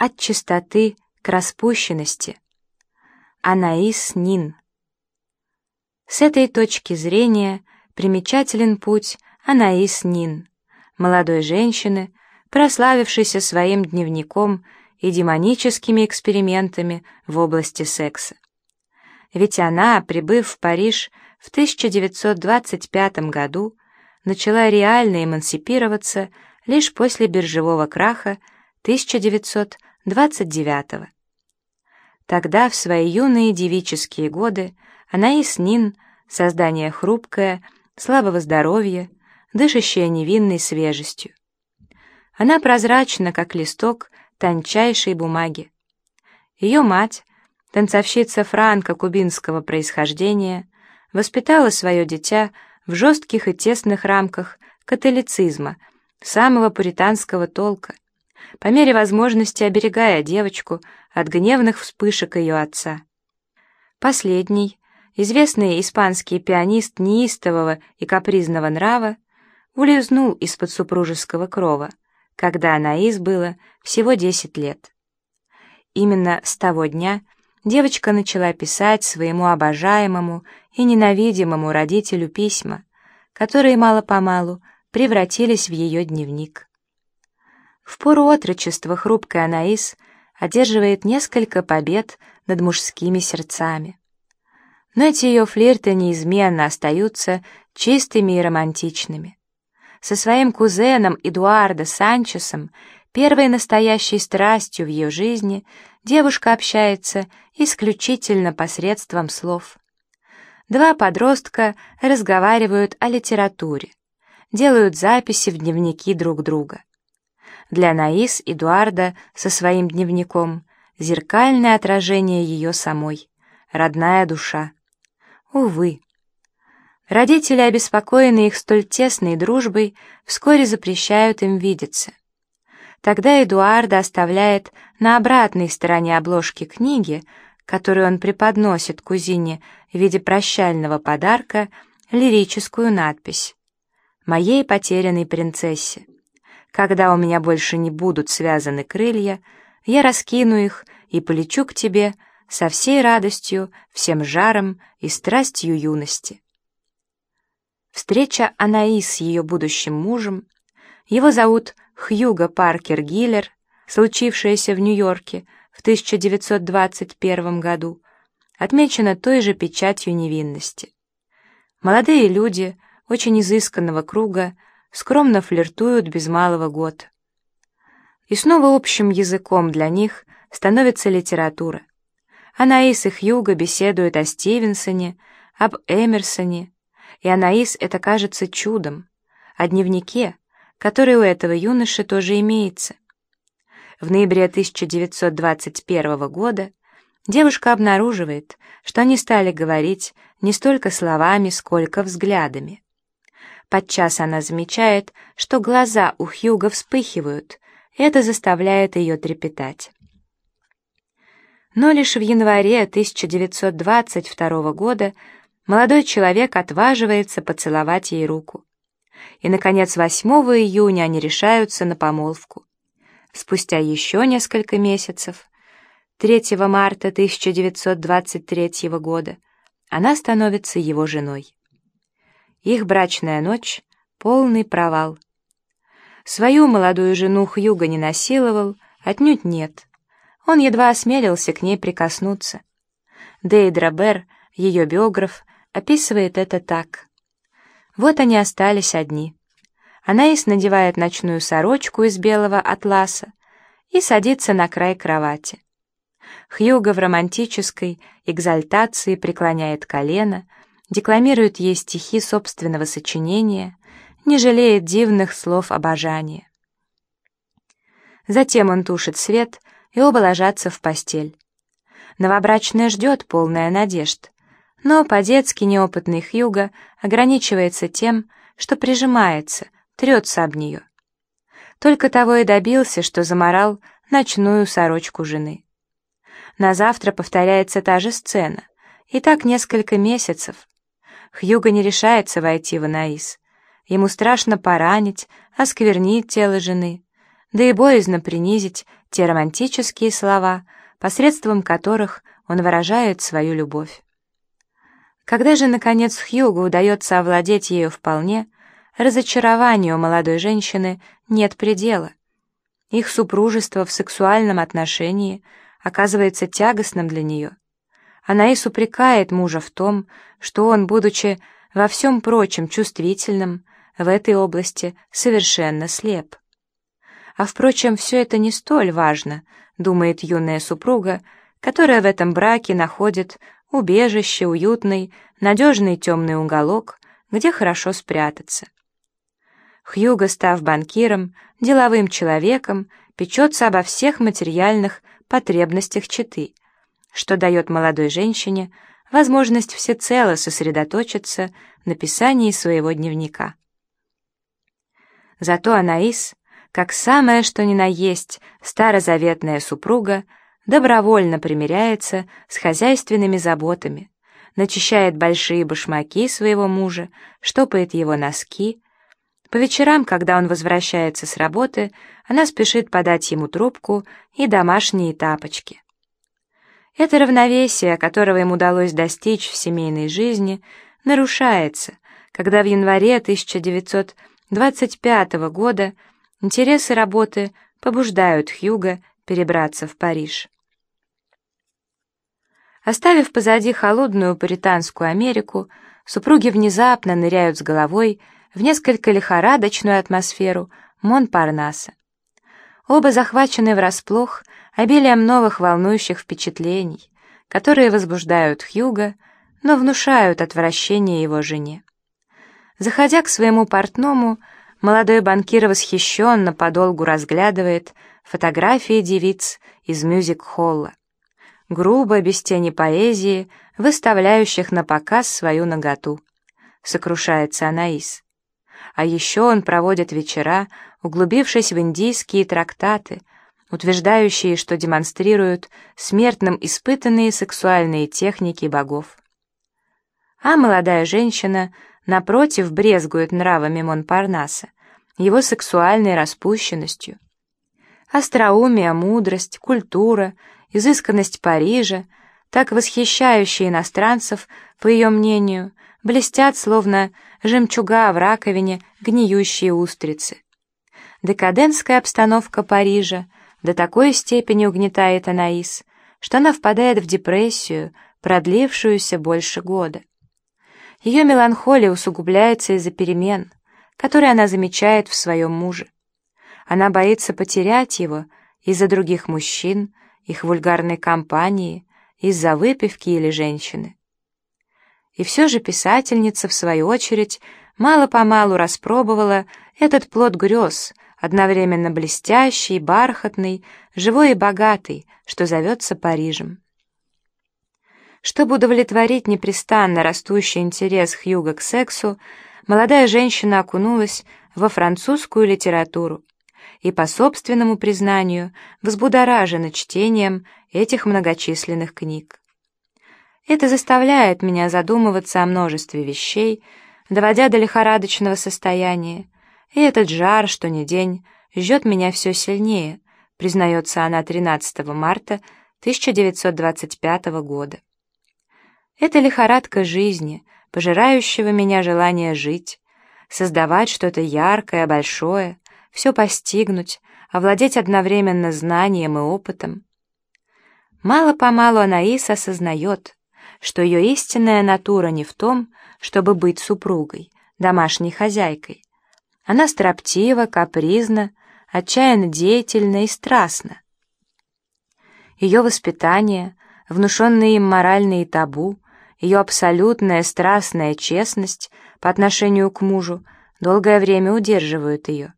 от чистоты к распущенности. Анаис Нин. С этой точки зрения примечателен путь Анаис Нин, молодой женщины, прославившейся своим дневником и демоническими экспериментами в области секса. Ведь она, прибыв в Париж в 1925 году, начала реально эмансипироваться лишь после биржевого краха 1929 Тогда, в свои юные девические годы, Анаис Нин, создание хрупкое, слабого здоровья, дышащее невинной свежестью. Она прозрачна, как листок тончайшей бумаги. Ее мать, танцовщица франко-кубинского происхождения, воспитала свое дитя в жестких и тесных рамках католицизма, самого пуританского толка, по мере возможности оберегая девочку от гневных вспышек ее отца. Последний, известный испанский пианист неистового и капризного нрава, улизнул из-под супружеского крова, когда Анаис было всего 10 лет. Именно с того дня девочка начала писать своему обожаемому и ненавидимому родителю письма, которые мало-помалу превратились в ее дневник. В пору отрочества хрупкая Анаис одерживает несколько побед над мужскими сердцами. Но эти ее флирты неизменно остаются чистыми и романтичными. Со своим кузеном Эдуардо Санчесом, первой настоящей страстью в ее жизни, девушка общается исключительно посредством слов. Два подростка разговаривают о литературе, делают записи в дневники друг друга. Для Наис Эдуарда со своим дневником зеркальное отражение ее самой, родная душа. Увы. Родители, обеспокоенные их столь тесной дружбой, вскоре запрещают им видеться. Тогда Эдуарда оставляет на обратной стороне обложки книги, которую он преподносит кузине в виде прощального подарка, лирическую надпись «Моей потерянной принцессе». Когда у меня больше не будут связаны крылья, я раскину их и полечу к тебе со всей радостью, всем жаром и страстью юности. Встреча Анаис с ее будущим мужем, его зовут Хьюго Паркер Гиллер, случившаяся в Нью-Йорке в 1921 году, отмечена той же печатью невинности. Молодые люди, очень изысканного круга, скромно флиртуют без малого года. И снова общим языком для них становится литература. Анаис и Хьюго беседуют о Стивенсоне, об Эмерсоне, и Анаис это кажется чудом, о дневнике, который у этого юноши тоже имеется. В ноябре 1921 года девушка обнаруживает, что они стали говорить не столько словами, сколько взглядами. Подчас она замечает, что глаза у Хьюга вспыхивают, это заставляет ее трепетать. Но лишь в январе 1922 года молодой человек отваживается поцеловать ей руку. И, наконец, 8 июня они решаются на помолвку. Спустя еще несколько месяцев, 3 марта 1923 года, она становится его женой. Их брачная ночь — полный провал. Свою молодую жену Хьюга не насиловал, отнюдь нет. Он едва осмелился к ней прикоснуться. Дейдра Бер, ее биограф, описывает это так. Вот они остались одни. Анаис надевает ночную сорочку из белого атласа и садится на край кровати. Хьюга в романтической экзальтации преклоняет колено — декламирует ей стихи собственного сочинения, не жалеет дивных слов обожания. Затем он тушит свет, и оба ложатся в постель. Новобрачная ждет полная надежд, но по-детски неопытный Хьюга ограничивается тем, что прижимается, трется об нее. Только того и добился, что заморал ночную сорочку жены. На завтра повторяется та же сцена, и так несколько месяцев, Хьюго не решается войти в Анаис. Ему страшно поранить, осквернить тело жены, да и боязно принизить те романтические слова, посредством которых он выражает свою любовь. Когда же, наконец, Хьюгу удается овладеть ею вполне, разочарованию молодой женщины нет предела. Их супружество в сексуальном отношении оказывается тягостным для нее. Она и супрекает мужа в том, что он, будучи во всем прочем чувствительным, в этой области совершенно слеп. А, впрочем, все это не столь важно, думает юная супруга, которая в этом браке находит убежище, уютный, надежный темный уголок, где хорошо спрятаться. Хьюго, став банкиром, деловым человеком, печется обо всех материальных потребностях четы, что дает молодой женщине возможность всецело сосредоточиться на писании своего дневника. Зато Анаис, как самое что ни на есть старозаветная супруга, добровольно примиряется с хозяйственными заботами, начищает большие башмаки своего мужа, штопает его носки, по вечерам, когда он возвращается с работы, она спешит подать ему трубку и домашние тапочки. Это равновесие, которого им удалось достичь в семейной жизни, нарушается, когда в январе 1925 года интересы работы побуждают Хьюга перебраться в Париж. Оставив позади холодную паританскую Америку, супруги внезапно ныряют с головой в несколько лихорадочную атмосферу Монпарнаса. Оба захвачены врасплох обилием новых волнующих впечатлений, которые возбуждают Хьюга, но внушают отвращение его жене. Заходя к своему портному, молодой банкир восхищенно подолгу разглядывает фотографии девиц из мюзик-холла, грубо, без тени поэзии, выставляющих на показ свою наготу, сокрушается Анаис. А еще он проводит вечера, углубившись в индийские трактаты, утверждающие, что демонстрируют смертным испытанные сексуальные техники богов. А молодая женщина, напротив, брезгует нравами Монпарнаса, его сексуальной распущенностью. Остроумие, мудрость, культура, изысканность Парижа, так восхищающие иностранцев, по ее мнению, блестят, словно жемчуга в раковине, гниющие устрицы. Декадентская обстановка Парижа до такой степени угнетает Анаис, что она впадает в депрессию, продлившуюся больше года. Ее меланхолия усугубляется из-за перемен, которые она замечает в своем муже. Она боится потерять его из-за других мужчин, их вульгарной компании, из-за выпивки или женщины. И все же писательница, в свою очередь, мало-помалу распробовала этот плод грез, одновременно блестящий, бархатный, живой и богатый, что зовется Парижем. Чтобы удовлетворить непрестанно растущий интерес Хьюга к сексу, молодая женщина окунулась во французскую литературу и, по собственному признанию, взбудоражена чтением этих многочисленных книг. Это заставляет меня задумываться о множестве вещей, доводя до лихорадочного состояния, и этот жар, что ни день, жжет меня все сильнее, признается она 13 марта 1925 года. Это лихорадка жизни, пожирающего меня желание жить, создавать что-то яркое, большое, все постигнуть, овладеть одновременно знанием и опытом. Мало-помалу Анаис осознает, что ее истинная натура не в том, чтобы быть супругой, домашней хозяйкой. Она строптива, капризна, отчаянно деятельна и страстна. Ее воспитание, внушенные им моральные табу, ее абсолютная страстная честность по отношению к мужу долгое время удерживают ее.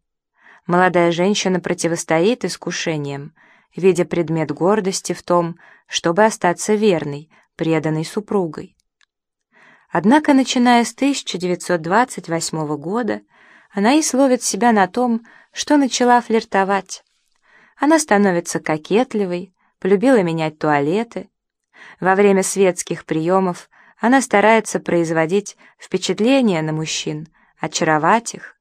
Молодая женщина противостоит искушениям, видя предмет гордости в том, чтобы остаться верной, преданной супругой. Однако, начиная с 1928 года, она и словит себя на том, что начала флиртовать. Она становится кокетливой, полюбила менять туалеты. Во время светских приемов она старается производить впечатление на мужчин, очаровать их.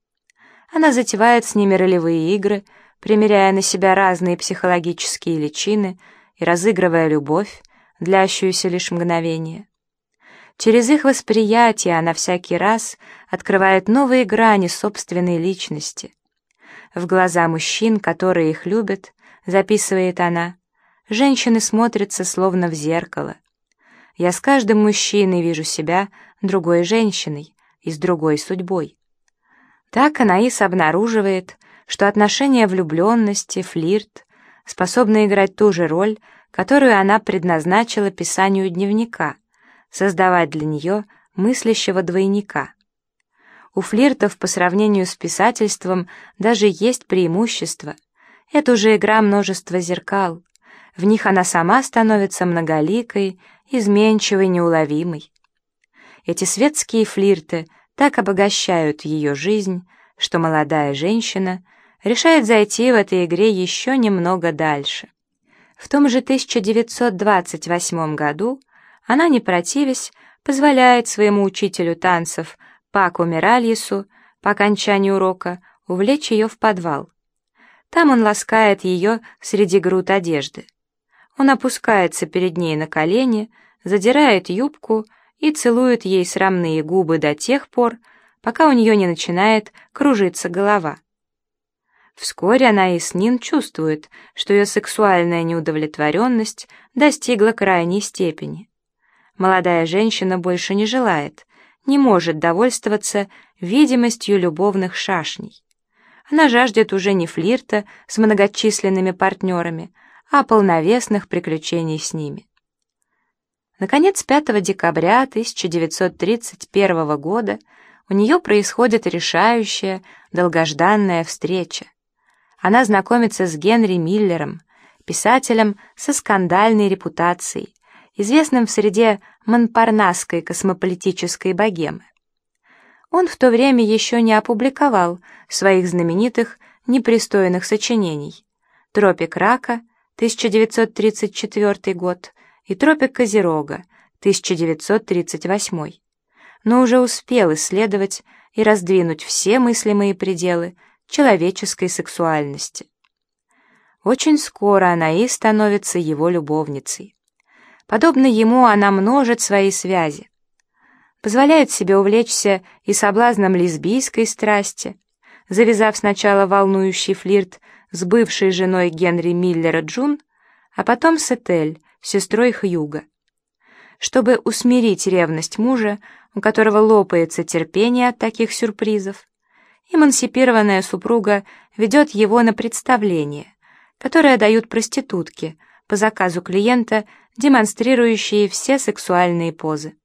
Она затевает с ними ролевые игры, примеряя на себя разные психологические личины и разыгрывая любовь, длящуюся лишь мгновение. Через их восприятие она всякий раз открывает новые грани собственной личности. В глаза мужчин, которые их любят, записывает она, женщины смотрятся словно в зеркало. Я с каждым мужчиной вижу себя другой женщиной и с другой судьбой. Так Анаис обнаруживает, что отношения влюбленности, флирт способны играть ту же роль, которую она предназначила писанию дневника, создавать для нее мыслящего двойника. У флиртов по сравнению с писательством даже есть преимущество. Это уже игра множества зеркал. В них она сама становится многоликой, изменчивой, неуловимой. Эти светские флирты так обогащают ее жизнь, что молодая женщина решает зайти в этой игре еще немного дальше. В том же 1928 году она, не противясь, позволяет своему учителю танцев Паку Миральесу по окончании урока увлечь ее в подвал. Там он ласкает ее среди груд одежды. Он опускается перед ней на колени, задирает юбку и целует ей срамные губы до тех пор, пока у нее не начинает кружиться голова. Вскоре она и Снин чувствует, что ее сексуальная неудовлетворенность достигла крайней степени. Молодая женщина больше не желает, не может довольствоваться видимостью любовных шашней. Она жаждет уже не флирта с многочисленными партнерами, а полновесных приключений с ними. Наконец, 5 декабря 1931 года у нее происходит решающая, долгожданная встреча. Она знакомится с Генри Миллером, писателем со скандальной репутацией, известным в среде Монпарнасской космополитической богемы. Он в то время еще не опубликовал своих знаменитых непристойных сочинений «Тропик рака» 1934 год и «Тропик Козерога» 1938, но уже успел исследовать и раздвинуть все мыслимые пределы человеческой сексуальности. Очень скоро она и становится его любовницей. Подобно ему она множит свои связи. Позволяет себе увлечься и соблазном лесбийской страсти, завязав сначала волнующий флирт с бывшей женой Генри Миллера Джун, а потом с Этель, сестрой Хьюга. Чтобы усмирить ревность мужа, у которого лопается терпение от таких сюрпризов, эмансипированная супруга ведет его на представление, которое дают проститутки по заказу клиента, демонстрирующие все сексуальные позы.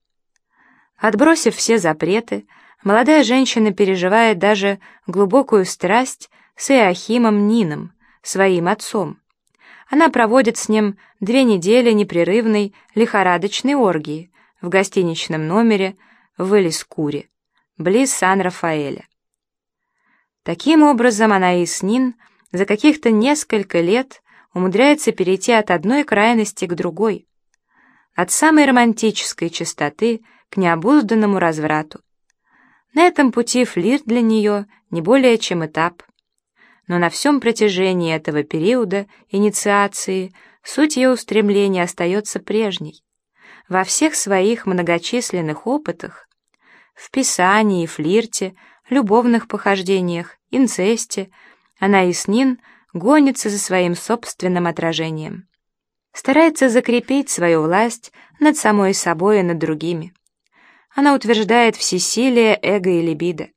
Отбросив все запреты, молодая женщина переживает даже глубокую страсть с Иохимом Нином, своим отцом. Она проводит с ним две недели непрерывной лихорадочной оргии в гостиничном номере в Элискуре, близ Сан-Рафаэля. Таким образом, она и Снин за каких-то несколько лет умудряется перейти от одной крайности к другой, от самой романтической чистоты к необузданному разврату. На этом пути флирт для нее не более чем этап. Но на всем протяжении этого периода инициации суть ее устремления остается прежней. Во всех своих многочисленных опытах, в писании флирте, любовных похождениях, инцесте, она и Снин гонится за своим собственным отражением. Старается закрепить свою власть над самой собой и над другими. Она утверждает всесилие эго и либидо.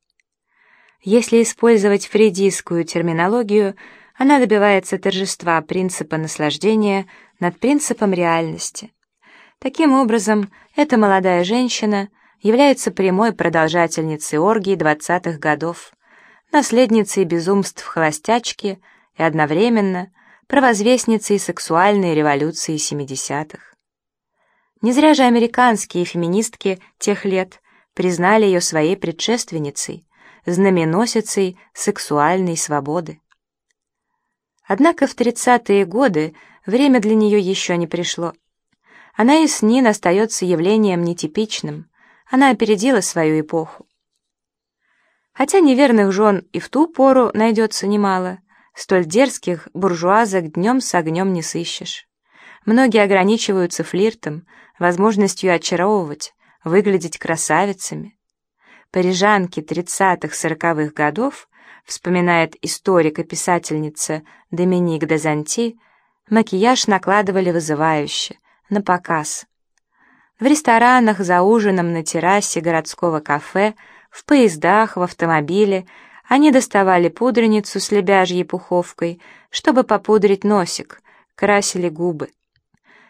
Если использовать фрейдистскую терминологию, она добивается торжества принципа наслаждения над принципом реальности. Таким образом, эта молодая женщина является прямой продолжательницей оргии 20-х годов, наследницей безумств холостячки и одновременно провозвестницей сексуальной революции 70-х. Не зря же американские феминистки тех лет признали ее своей предшественницей, знаменосицей сексуальной свободы. Однако в 30-е годы время для нее еще не пришло. Она и с Нин остается явлением нетипичным, она опередила свою эпоху. Хотя неверных жен и в ту пору найдется немало, Столь дерзких буржуазок днем с огнем не сыщешь. Многие ограничиваются флиртом, возможностью очаровывать, выглядеть красавицами. Парижанки 30-40-х годов, вспоминает историк и писательница Доминик де Занти, макияж накладывали вызывающе, на показ. В ресторанах, за ужином, на террасе городского кафе, в поездах, в автомобиле они доставали пудреницу с лебяжьей пуховкой, чтобы попудрить носик, красили губы.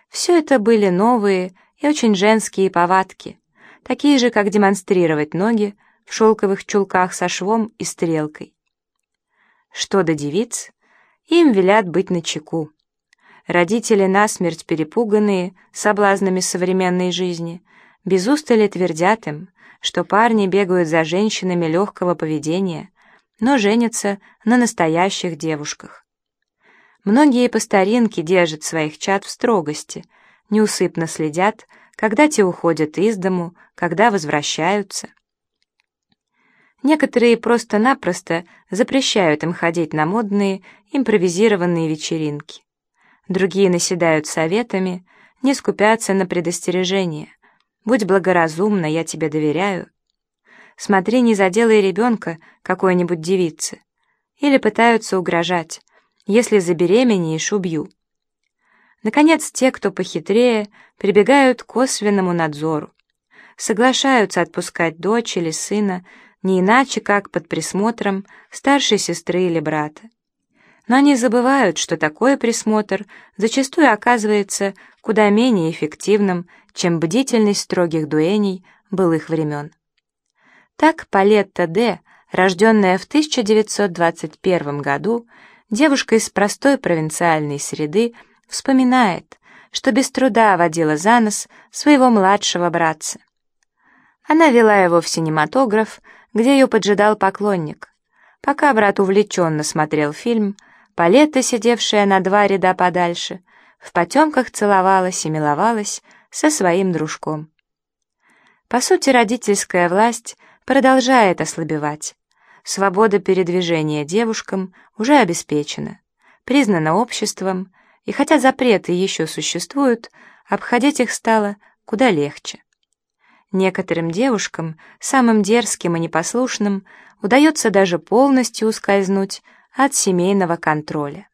Все это были новые и очень женские повадки, такие же, как демонстрировать ноги в шелковых чулках со швом и стрелкой. Что до девиц, им велят быть начеку. Родители, насмерть перепуганные соблазнами современной жизни, без устали твердят им, что парни бегают за женщинами легкого поведения, но женятся на настоящих девушках. Многие по старинке держат своих чад в строгости, неусыпно следят, когда те уходят из дому, когда возвращаются. Некоторые просто-напросто запрещают им ходить на модные, импровизированные вечеринки. Другие наседают советами, не скупятся на предостережения. «Будь благоразумна, я тебе доверяю». Смотри, не заделай ребенка какой-нибудь девицы. Или пытаются угрожать. Если забеременеешь, убью. Наконец, те, кто похитрее, прибегают к косвенному надзору. Соглашаются отпускать дочь или сына, не иначе, как под присмотром старшей сестры или брата. Но они забывают, что такой присмотр зачастую оказывается куда менее эффективным, чем бдительность строгих дуэней былых времен. Так Палетта Д., рожденная в 1921 году, девушка из простой провинциальной среды, вспоминает, что без труда водила за нос своего младшего братца. Она вела его в синематограф, где ее поджидал поклонник. Пока брат увлеченно смотрел фильм, Палетта, сидевшая на два ряда подальше, в потемках целовалась и миловалась со своим дружком. По сути, родительская власть — продолжает ослабевать. Свобода передвижения девушкам уже обеспечена, признана обществом, и хотя запреты еще существуют, обходить их стало куда легче. Некоторым девушкам, самым дерзким и непослушным, удается даже полностью ускользнуть от семейного контроля.